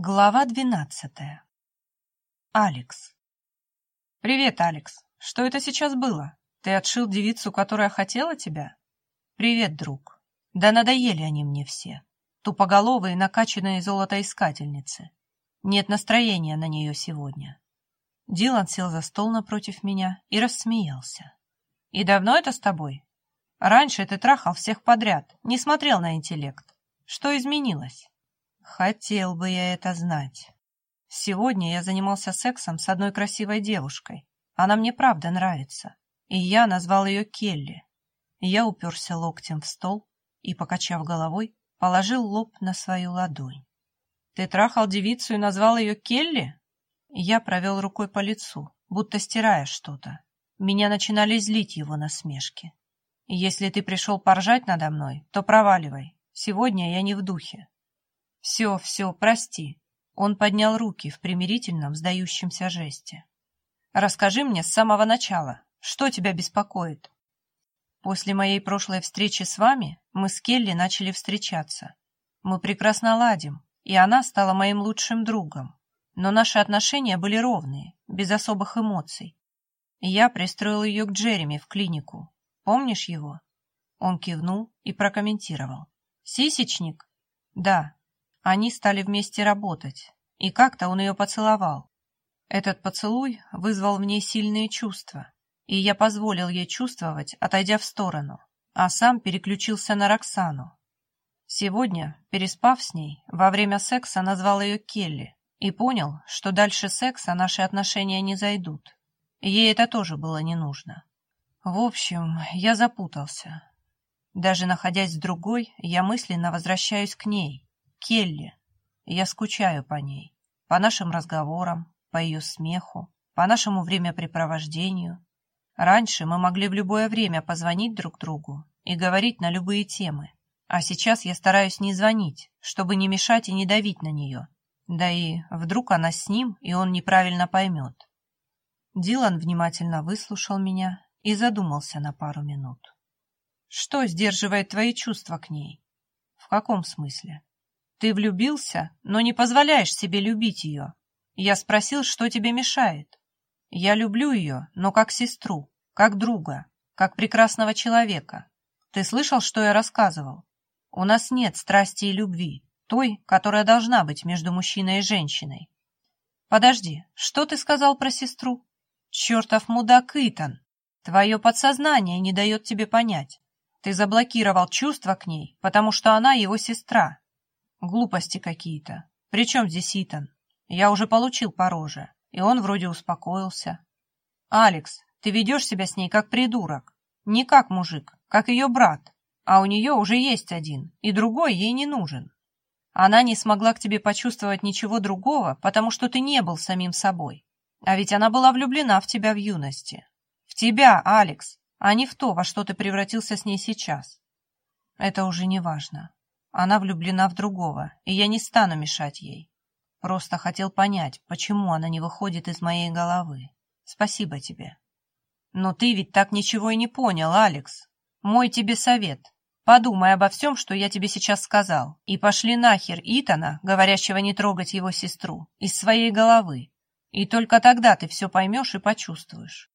Глава двенадцатая. Алекс. «Привет, Алекс. Что это сейчас было? Ты отшил девицу, которая хотела тебя?» «Привет, друг. Да надоели они мне все. Тупоголовые, накачанные золотоискательницы. Нет настроения на нее сегодня». Дилан сел за стол напротив меня и рассмеялся. «И давно это с тобой? Раньше ты трахал всех подряд, не смотрел на интеллект. Что изменилось?» Хотел бы я это знать. Сегодня я занимался сексом с одной красивой девушкой. Она мне правда нравится. И я назвал ее Келли. Я уперся локтем в стол и, покачав головой, положил лоб на свою ладонь. «Ты трахал девицу и назвал ее Келли?» Я провел рукой по лицу, будто стирая что-то. Меня начинали злить его насмешки. «Если ты пришел поржать надо мной, то проваливай. Сегодня я не в духе. «Все, все, прости». Он поднял руки в примирительном, сдающемся жесте. «Расскажи мне с самого начала, что тебя беспокоит?» После моей прошлой встречи с вами мы с Келли начали встречаться. Мы прекрасно ладим, и она стала моим лучшим другом. Но наши отношения были ровные, без особых эмоций. Я пристроил ее к Джереми в клинику. Помнишь его? Он кивнул и прокомментировал. «Сисечник?» «Да, они стали вместе работать, и как-то он ее поцеловал. Этот поцелуй вызвал в ней сильные чувства, и я позволил ей чувствовать, отойдя в сторону, а сам переключился на Роксану. Сегодня, переспав с ней, во время секса назвал ее Келли и понял, что дальше секса наши отношения не зайдут. Ей это тоже было не нужно. В общем, я запутался. Даже находясь с другой, я мысленно возвращаюсь к ней, Келли. Я скучаю по ней, по нашим разговорам, по ее смеху, по нашему времяпрепровождению. Раньше мы могли в любое время позвонить друг другу и говорить на любые темы, а сейчас я стараюсь не звонить, чтобы не мешать и не давить на нее. Да и вдруг она с ним, и он неправильно поймет. Дилан внимательно выслушал меня и задумался на пару минут. «Что сдерживает твои чувства к ней?» «В каком смысле?» Ты влюбился, но не позволяешь себе любить ее. Я спросил, что тебе мешает. Я люблю ее, но как сестру, как друга, как прекрасного человека. Ты слышал, что я рассказывал? У нас нет страсти и любви, той, которая должна быть между мужчиной и женщиной. Подожди, что ты сказал про сестру? Чертов мудак Итан! Твое подсознание не дает тебе понять. Ты заблокировал чувства к ней, потому что она его сестра, Глупости какие-то. Причем здесь Итан? Я уже получил по роже, и он вроде успокоился. Алекс, ты ведешь себя с ней как придурок. Не как мужик, как ее брат. А у нее уже есть один, и другой ей не нужен. Она не смогла к тебе почувствовать ничего другого, потому что ты не был самим собой. А ведь она была влюблена в тебя в юности. В тебя, Алекс, а не в то, во что ты превратился с ней сейчас. Это уже не важно. Она влюблена в другого, и я не стану мешать ей. Просто хотел понять, почему она не выходит из моей головы. Спасибо тебе. Но ты ведь так ничего и не понял, Алекс. Мой тебе совет. Подумай обо всем, что я тебе сейчас сказал, и пошли нахер Итана, говорящего не трогать его сестру, из своей головы. И только тогда ты все поймешь и почувствуешь.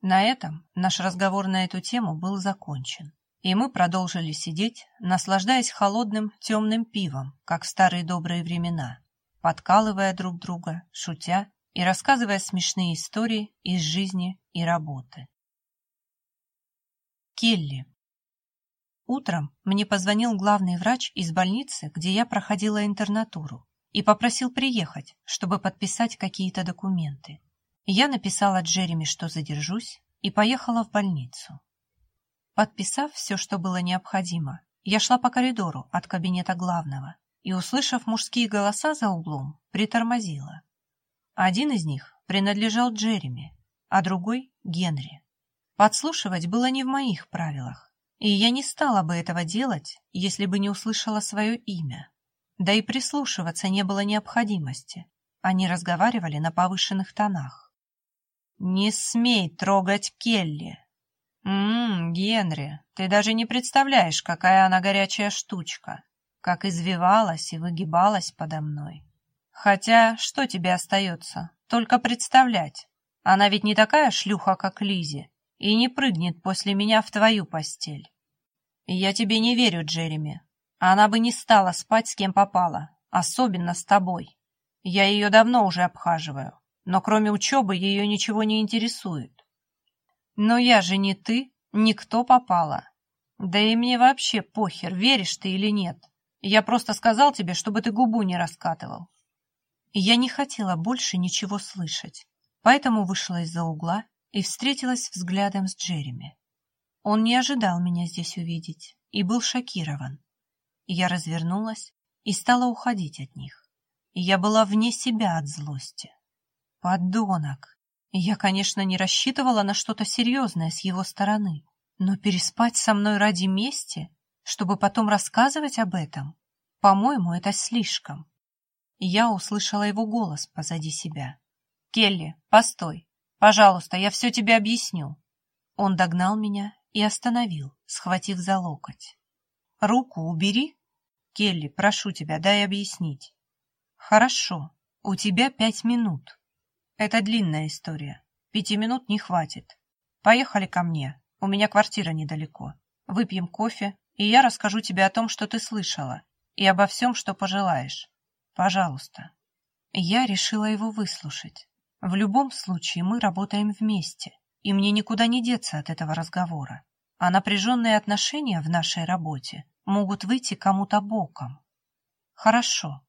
На этом наш разговор на эту тему был закончен и мы продолжили сидеть, наслаждаясь холодным темным пивом, как в старые добрые времена, подкалывая друг друга, шутя и рассказывая смешные истории из жизни и работы. Келли. Утром мне позвонил главный врач из больницы, где я проходила интернатуру, и попросил приехать, чтобы подписать какие-то документы. Я написала Джереми, что задержусь, и поехала в больницу. Подписав все, что было необходимо, я шла по коридору от кабинета главного и, услышав мужские голоса за углом, притормозила. Один из них принадлежал Джереми, а другой — Генри. Подслушивать было не в моих правилах, и я не стала бы этого делать, если бы не услышала свое имя. Да и прислушиваться не было необходимости. Они разговаривали на повышенных тонах. «Не смей трогать Келли!» «Ммм, Генри, ты даже не представляешь, какая она горячая штучка, как извивалась и выгибалась подо мной. Хотя, что тебе остается? Только представлять. Она ведь не такая шлюха, как Лизи, и не прыгнет после меня в твою постель. Я тебе не верю, Джереми. Она бы не стала спать с кем попала, особенно с тобой. Я ее давно уже обхаживаю, но кроме учебы ее ничего не интересует. Но я же не ты, никто попала. Да и мне вообще похер, веришь ты или нет. Я просто сказал тебе, чтобы ты губу не раскатывал. Я не хотела больше ничего слышать, поэтому вышла из-за угла и встретилась взглядом с Джереми. Он не ожидал меня здесь увидеть и был шокирован. Я развернулась и стала уходить от них. Я была вне себя от злости. Подонок! Я, конечно, не рассчитывала на что-то серьезное с его стороны, но переспать со мной ради мести, чтобы потом рассказывать об этом, по-моему, это слишком. Я услышала его голос позади себя. «Келли, постой. Пожалуйста, я все тебе объясню». Он догнал меня и остановил, схватив за локоть. «Руку убери. Келли, прошу тебя, дай объяснить». «Хорошо. У тебя пять минут. Это длинная история. Пяти минут не хватит. Поехали ко мне. У меня квартира недалеко. Выпьем кофе, и я расскажу тебе о том, что ты слышала, и обо всем, что пожелаешь. Пожалуйста. Я решила его выслушать. В любом случае мы работаем вместе, и мне никуда не деться от этого разговора. А напряженные отношения в нашей работе могут выйти кому-то боком. Хорошо.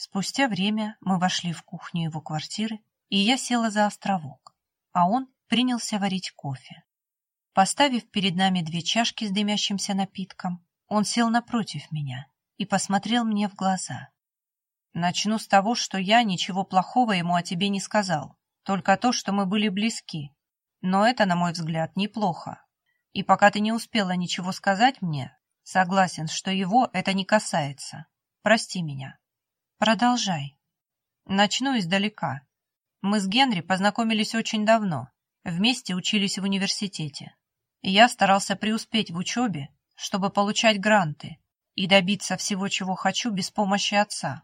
Спустя время мы вошли в кухню его квартиры, и я села за островок, а он принялся варить кофе. Поставив перед нами две чашки с дымящимся напитком, он сел напротив меня и посмотрел мне в глаза. Начну с того, что я ничего плохого ему о тебе не сказал, только то, что мы были близки. Но это, на мой взгляд, неплохо. И пока ты не успела ничего сказать мне, согласен, что его это не касается. Прости меня. Продолжай. Начну издалека. Мы с Генри познакомились очень давно, вместе учились в университете. Я старался преуспеть в учебе, чтобы получать гранты и добиться всего, чего хочу, без помощи отца.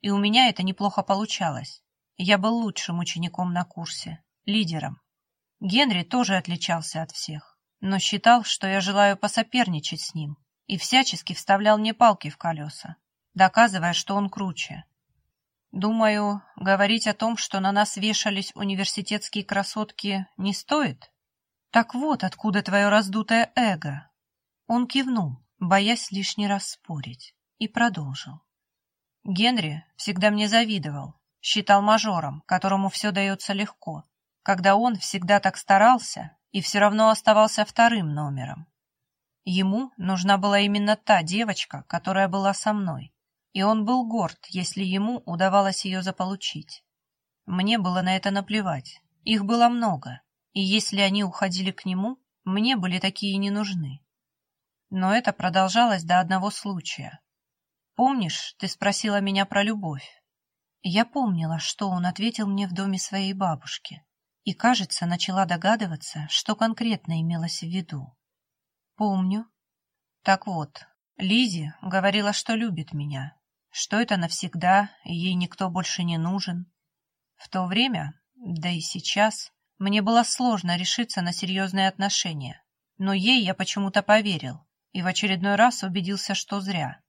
И у меня это неплохо получалось. Я был лучшим учеником на курсе, лидером. Генри тоже отличался от всех, но считал, что я желаю посоперничать с ним, и всячески вставлял мне палки в колеса, доказывая, что он круче. Думаю, говорить о том, что на нас вешались университетские красотки, не стоит? Так вот, откуда твое раздутое эго. Он кивнул, боясь лишний раз спорить, и продолжил. Генри всегда мне завидовал, считал мажором, которому все дается легко, когда он всегда так старался и все равно оставался вторым номером. Ему нужна была именно та девочка, которая была со мной, и он был горд, если ему удавалось ее заполучить. Мне было на это наплевать, их было много, и если они уходили к нему, мне были такие не нужны. Но это продолжалось до одного случая. Помнишь, ты спросила меня про любовь? Я помнила, что он ответил мне в доме своей бабушки, и, кажется, начала догадываться, что конкретно имелось в виду. Помню. Так вот, Лизи говорила, что любит меня, что это навсегда, и ей никто больше не нужен. В то время, да и сейчас, мне было сложно решиться на серьезные отношения, но ей я почему-то поверил и в очередной раз убедился, что зря.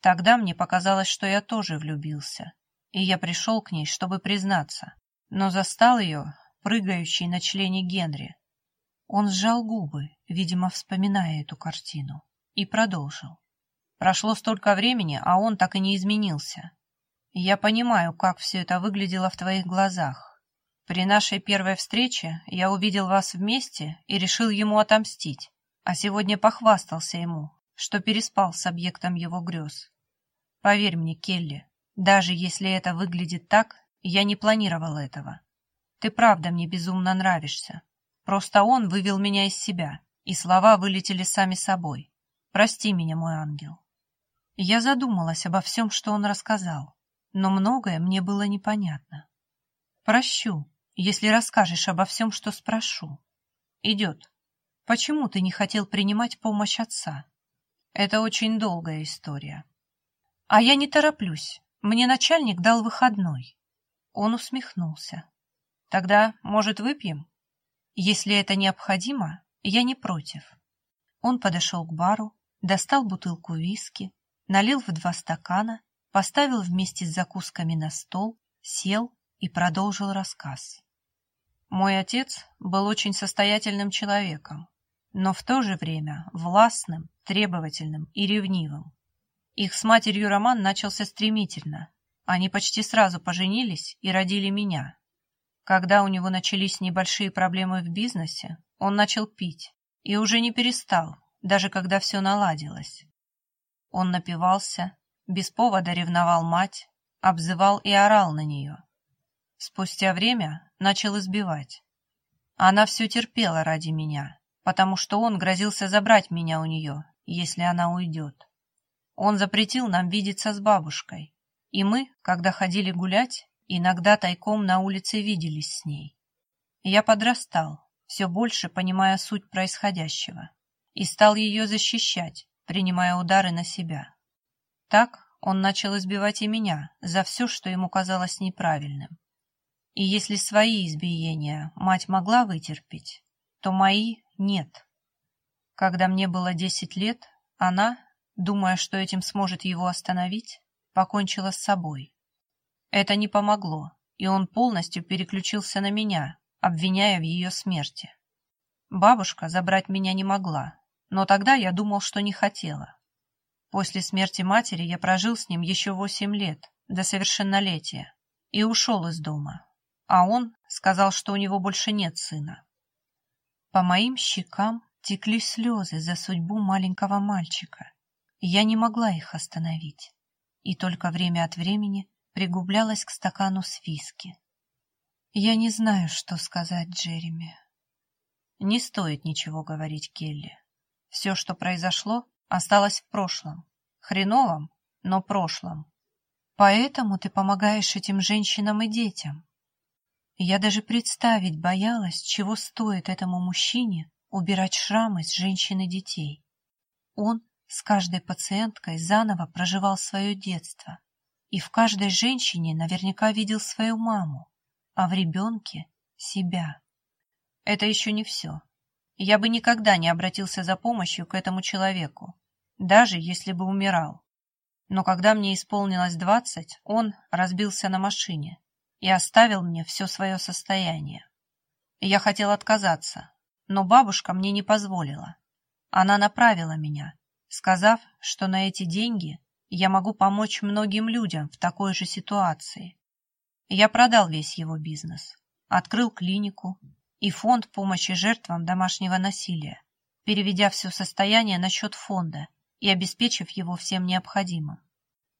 Тогда мне показалось, что я тоже влюбился, и я пришел к ней, чтобы признаться, но застал ее, прыгающей на члене Генри. Он сжал губы, видимо, вспоминая эту картину, и продолжил. Прошло столько времени, а он так и не изменился. Я понимаю, как все это выглядело в твоих глазах. При нашей первой встрече я увидел вас вместе и решил ему отомстить, а сегодня похвастался ему, что переспал с объектом его грез. Поверь мне, Келли, даже если это выглядит так, я не планировал этого. Ты правда мне безумно нравишься. Просто он вывел меня из себя, и слова вылетели сами собой. Прости меня, мой ангел. Я задумалась обо всем, что он рассказал, но многое мне было непонятно. Прощу, если расскажешь обо всем, что спрошу. Идет. Почему ты не хотел принимать помощь отца? Это очень долгая история. А я не тороплюсь. Мне начальник дал выходной. Он усмехнулся. Тогда, может, выпьем? Если это необходимо, я не против. Он подошел к бару, достал бутылку виски, налил в два стакана, поставил вместе с закусками на стол, сел и продолжил рассказ. Мой отец был очень состоятельным человеком, но в то же время властным, требовательным и ревнивым. Их с матерью роман начался стремительно. Они почти сразу поженились и родили меня. Когда у него начались небольшие проблемы в бизнесе, он начал пить и уже не перестал, даже когда все наладилось. Он напивался, без повода ревновал мать, обзывал и орал на нее. Спустя время начал избивать. Она все терпела ради меня, потому что он грозился забрать меня у нее, если она уйдет. Он запретил нам видеться с бабушкой, и мы, когда ходили гулять, иногда тайком на улице виделись с ней. Я подрастал, все больше понимая суть происходящего, и стал ее защищать, принимая удары на себя. Так он начал избивать и меня за все, что ему казалось неправильным. И если свои избиения мать могла вытерпеть, то мои нет. Когда мне было десять лет, она, думая, что этим сможет его остановить, покончила с собой. Это не помогло, и он полностью переключился на меня, обвиняя в ее смерти. Бабушка забрать меня не могла, но тогда я думал, что не хотела. После смерти матери я прожил с ним еще восемь лет, до совершеннолетия, и ушел из дома, а он сказал, что у него больше нет сына. По моим щекам текли слезы за судьбу маленького мальчика, я не могла их остановить, и только время от времени пригублялась к стакану с виски. Я не знаю, что сказать Джереми. Не стоит ничего говорить, Келли. Все, что произошло, осталось в прошлом. Хреновом, но прошлом. Поэтому ты помогаешь этим женщинам и детям. Я даже представить боялась, чего стоит этому мужчине убирать шрамы с женщин и детей. Он с каждой пациенткой заново проживал свое детство, и в каждой женщине наверняка видел свою маму, а в ребенке — себя. Это еще не все. Я бы никогда не обратился за помощью к этому человеку, даже если бы умирал. Но когда мне исполнилось двадцать, он разбился на машине и оставил мне все свое состояние. Я хотел отказаться, но бабушка мне не позволила. Она направила меня, сказав, что на эти деньги я могу помочь многим людям в такой же ситуации. Я продал весь его бизнес, открыл клинику и фонд помощи жертвам домашнего насилия, переведя все состояние на счет фонда и обеспечив его всем необходимым.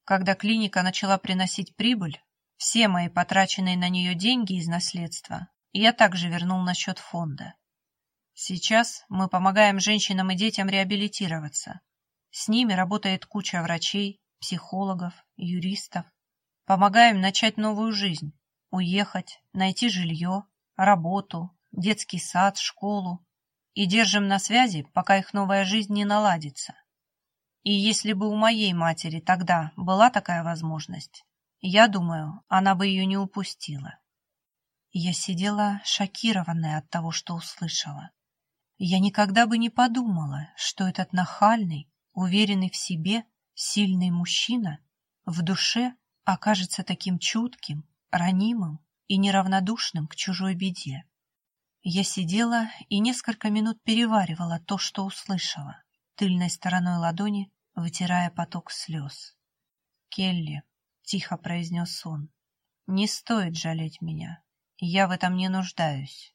Когда клиника начала приносить прибыль, все мои потраченные на нее деньги из наследства я также вернул на счет фонда. Сейчас мы помогаем женщинам и детям реабилитироваться, с ними работает куча врачей, психологов, юристов. Помогаем начать новую жизнь, уехать, найти жилье, работу, детский сад, школу. И держим на связи, пока их новая жизнь не наладится. И если бы у моей матери тогда была такая возможность, я думаю, она бы ее не упустила. Я сидела шокированная от того, что услышала. Я никогда бы не подумала, что этот нахальный, уверенный в себе, сильный мужчина в душе окажется таким чутким, ранимым и неравнодушным к чужой беде. Я сидела и несколько минут переваривала то, что услышала, тыльной стороной ладони вытирая поток слез. «Келли», — тихо произнес он, — «не стоит жалеть меня. Я в этом не нуждаюсь.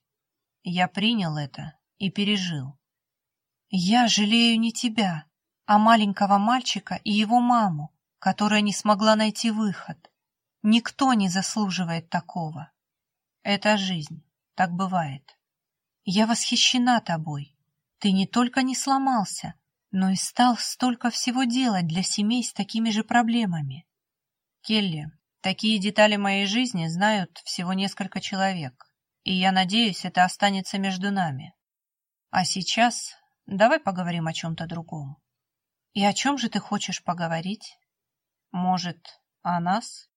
Я принял это и пережил». «Я жалею не тебя», а маленького мальчика и его маму, которая не смогла найти выход. Никто не заслуживает такого. Это жизнь, так бывает. Я восхищена тобой. Ты не только не сломался, но и стал столько всего делать для семей с такими же проблемами. Келли, такие детали моей жизни знают всего несколько человек, и я надеюсь, это останется между нами. А сейчас давай поговорим о чем-то другом. И о чем же ты хочешь поговорить? Может, А нас?